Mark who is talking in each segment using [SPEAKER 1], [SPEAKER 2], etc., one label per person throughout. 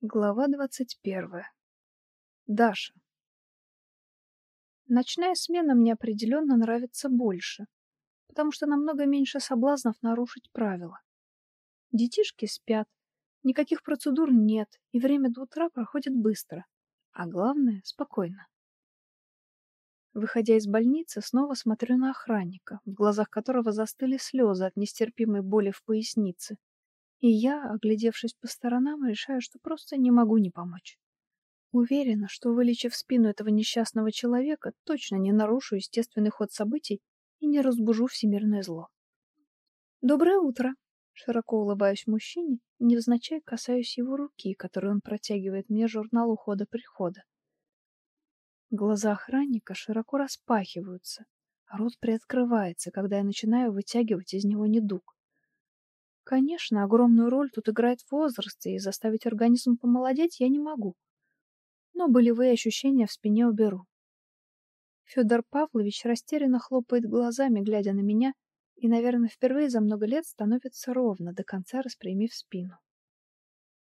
[SPEAKER 1] Глава двадцать первая. Даша. Ночная смена мне определенно нравится больше, потому что намного меньше соблазнов нарушить правила. Детишки спят, никаких процедур нет, и время до утра проходит быстро, а главное — спокойно. Выходя из больницы, снова смотрю на охранника, в глазах которого застыли слезы от нестерпимой боли в пояснице. И я, оглядевшись по сторонам, решаю, что просто не могу не помочь. Уверена, что, вылечив спину этого несчастного человека, точно не нарушу естественный ход событий и не разбужу всемирное зло. «Доброе утро!» Широко улыбаюсь мужчине невзначай касаюсь его руки, которую он протягивает мне журнал ухода-прихода. Глаза охранника широко распахиваются, а рот приоткрывается, когда я начинаю вытягивать из него недуг. Конечно, огромную роль тут играет возраст, и заставить организм помолодеть я не могу. Но болевые ощущения в спине уберу. Федор Павлович растерянно хлопает глазами, глядя на меня, и, наверное, впервые за много лет становится ровно, до конца распрямив спину.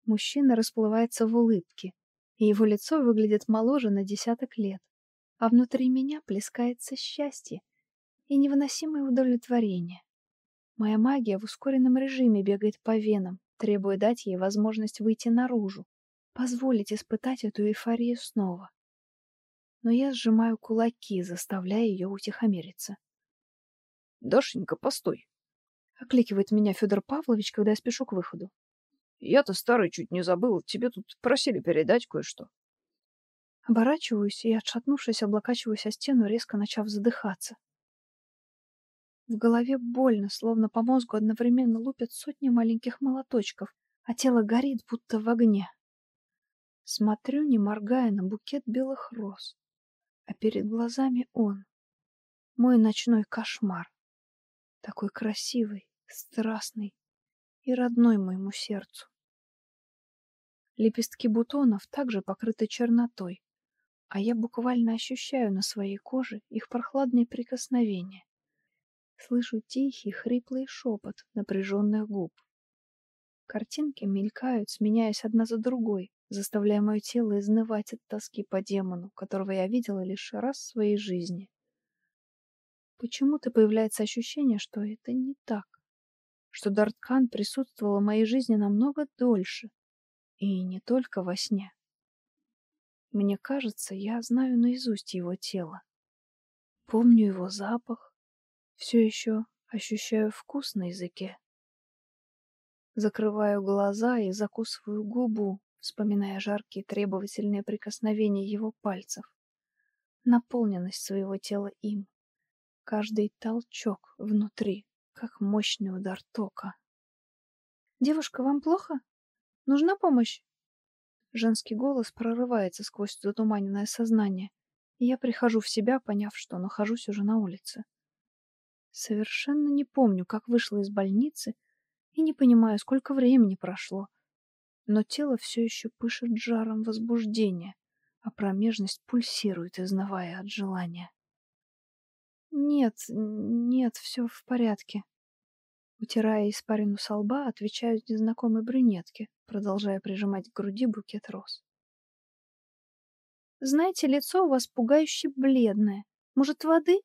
[SPEAKER 1] Мужчина расплывается в улыбке, и его лицо выглядит моложе на десяток лет, а внутри меня плескается счастье и невыносимое удовлетворение. Моя магия в ускоренном режиме бегает по венам, требуя дать ей возможность выйти наружу, позволить испытать эту эйфорию снова. Но я сжимаю кулаки, заставляя ее утихомириться.
[SPEAKER 2] «Дашенька, постой!»
[SPEAKER 1] — окликивает меня Федор Павлович, когда я спешу к выходу.
[SPEAKER 2] «Я-то старый чуть не забыл, тебе тут просили передать кое-что».
[SPEAKER 1] Оборачиваюсь и, отшатнувшись, облокачиваюсь о стену, резко начав задыхаться. В голове больно, словно по мозгу одновременно лупят сотни маленьких молоточков, а тело горит, будто в огне. Смотрю, не моргая, на букет белых роз. А перед глазами он. Мой ночной кошмар. Такой красивый, страстный и родной моему сердцу. Лепестки бутонов также покрыты чернотой, а я буквально ощущаю на своей коже их прохладные прикосновения. Слышу тихий, хриплый шепот напряженных губ. Картинки мелькают, сменяясь одна за другой, заставляя мое тело изнывать от тоски по демону, которого я видела лишь раз в своей жизни. Почему-то появляется ощущение, что это не так, что Дарткан присутствовала в моей жизни намного дольше, и не только во сне. Мне кажется, я знаю наизусть его тело. Помню его запах, все еще ощущаю вкус на языке. Закрываю глаза и закусываю губу, вспоминая жаркие требовательные прикосновения его пальцев, наполненность своего тела им, каждый толчок внутри, как мощный удар тока. «Девушка, вам плохо? Нужна помощь?» Женский голос прорывается сквозь затуманенное сознание, и я прихожу в себя, поняв, что нахожусь уже на улице. Совершенно не помню, как вышла из больницы, и не понимаю, сколько времени прошло. Но тело все еще пышет жаром возбуждения, а промежность пульсирует, изнывая от желания. Нет, нет, все в порядке. Утирая испарину со лба, отвечаю незнакомой брюнетке, продолжая прижимать к груди букет роз. Знаете, лицо у вас пугающе бледное. Может, воды?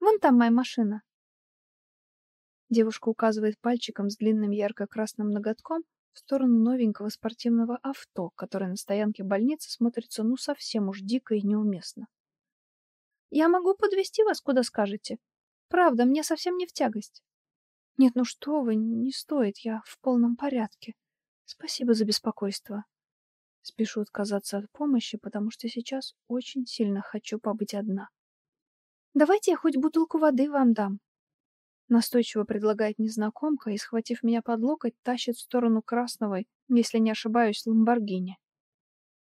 [SPEAKER 1] Вон там моя машина. Девушка указывает пальчиком с длинным ярко-красным ноготком в сторону новенького спортивного авто, которое на стоянке больницы смотрится ну совсем уж дико и неуместно. Я могу подвести вас куда скажете. Правда, мне совсем не в тягость. Нет, ну что вы, не стоит, я в полном порядке. Спасибо за беспокойство. Спешу отказаться от помощи, потому что сейчас очень сильно хочу побыть одна. Давайте я хоть бутылку воды вам дам. Настойчиво предлагает незнакомка и, схватив меня под локоть, тащит в сторону красного, если не ошибаюсь, ламборгини.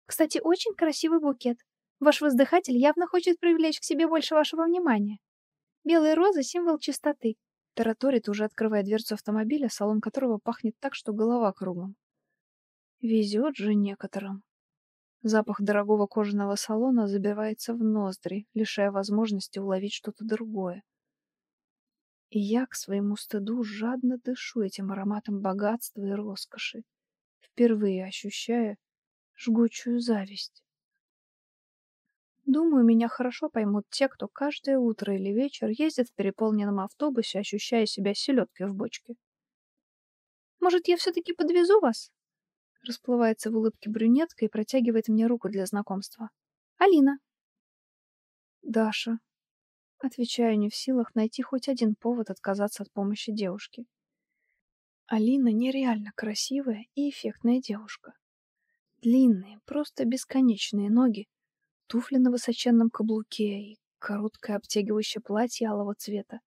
[SPEAKER 1] Кстати, очень красивый букет. Ваш воздыхатель явно хочет привлечь к себе больше вашего внимания. Белые розы — символ чистоты. Тараторит, уже открывая дверцу автомобиля, салон которого пахнет так, что голова кругом. Везет же некоторым. Запах дорогого кожаного салона забивается в ноздри, лишая возможности уловить что-то другое. И я к своему стыду жадно дышу этим ароматом богатства и роскоши, впервые ощущая, жгучую зависть. Думаю, меня хорошо поймут те, кто каждое утро или вечер ездит в переполненном автобусе, ощущая себя селедкой в бочке. Может, я все-таки подвезу вас? Расплывается в улыбке брюнетка и протягивает мне руку для знакомства. Алина. Даша. Отвечаю не в силах найти хоть один повод отказаться от помощи девушки. Алина нереально красивая и эффектная девушка. Длинные, просто бесконечные ноги, туфли на высоченном каблуке и короткое обтягивающее платье алого цвета.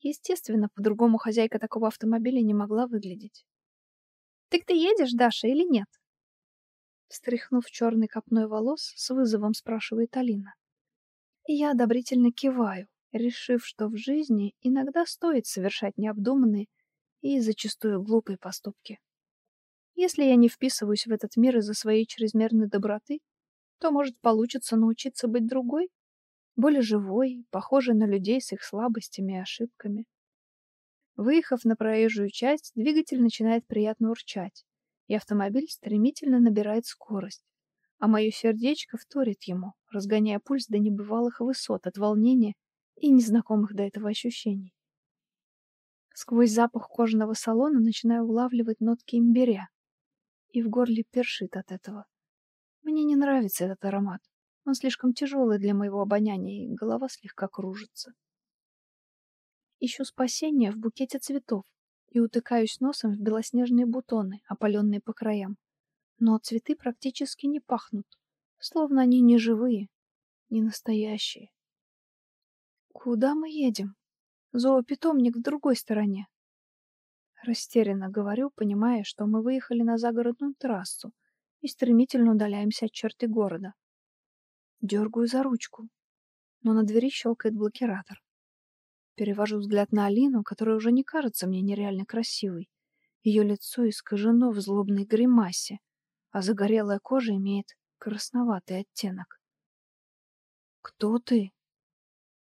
[SPEAKER 1] Естественно, по-другому хозяйка такого автомобиля не могла выглядеть. «Так ты едешь, Даша, или нет?» Встряхнув черный копной волос, с вызовом спрашивает Алина. Я одобрительно киваю, решив, что в жизни иногда стоит совершать необдуманные и зачастую глупые поступки. Если я не вписываюсь в этот мир из-за своей чрезмерной доброты, то, может, получится научиться быть другой, более живой, похожей на людей с их слабостями и ошибками. Выехав на проезжую часть, двигатель начинает приятно урчать, и автомобиль стремительно набирает скорость, а мое сердечко вторит ему, разгоняя пульс до небывалых высот от волнения и незнакомых до этого ощущений. Сквозь запах кожаного салона начинаю улавливать нотки имбиря, и в горле першит от этого. Мне не нравится этот аромат. Он слишком тяжелый для моего обоняния, и голова слегка кружится. Ищу спасения в букете цветов и утыкаюсь носом в белоснежные бутоны, опаленные по краям. Но цветы практически не пахнут, словно они не живые, не настоящие. Куда мы едем? Зоопитомник в другой стороне. Растерянно говорю, понимая, что мы выехали на загородную трассу и стремительно удаляемся от черты города. Дергаю за ручку, но на двери щелкает блокиратор. Перевожу взгляд на Алину, которая уже не кажется мне нереально красивой. Ее лицо искажено в злобной гримасе, а загорелая кожа имеет красноватый оттенок. «Кто ты?»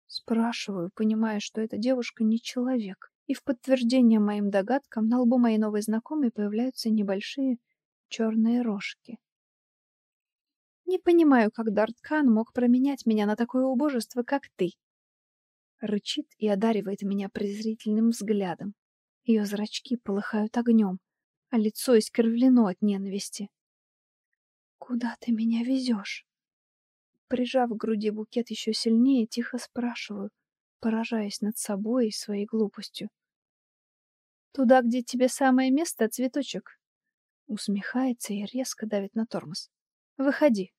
[SPEAKER 1] Спрашиваю, понимая, что эта девушка не человек. И в подтверждение моим догадкам на лбу моей новой знакомой появляются небольшие черные рожки. Не понимаю, как Дарткан мог променять меня на такое убожество, как ты. Рычит и одаривает меня презрительным взглядом. Ее зрачки полыхают огнем, а лицо искривлено от ненависти. Куда ты меня везешь? Прижав к груди букет еще сильнее, тихо спрашиваю, поражаясь над собой и своей глупостью. Туда, где тебе самое место, цветочек. Усмехается и резко давит на тормоз. Выходи.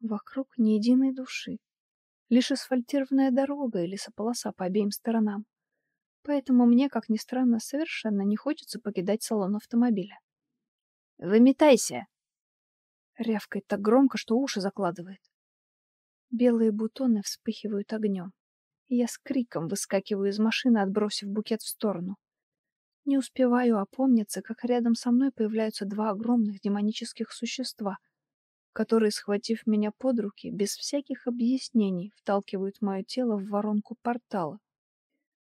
[SPEAKER 1] Вокруг ни единой души. Лишь асфальтированная дорога и лесополоса по обеим сторонам. Поэтому мне, как ни странно, совершенно не хочется покидать салон автомобиля. «Выметайся!» Рявкает так громко, что уши закладывает. Белые бутоны вспыхивают огнем. Я с криком выскакиваю из машины, отбросив букет в сторону. Не успеваю опомниться, как рядом со мной появляются два огромных демонических существа, которые, схватив меня под руки, без всяких объяснений вталкивают мое тело в воронку портала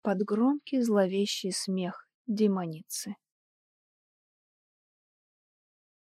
[SPEAKER 1] под громкий зловещий смех демоницы.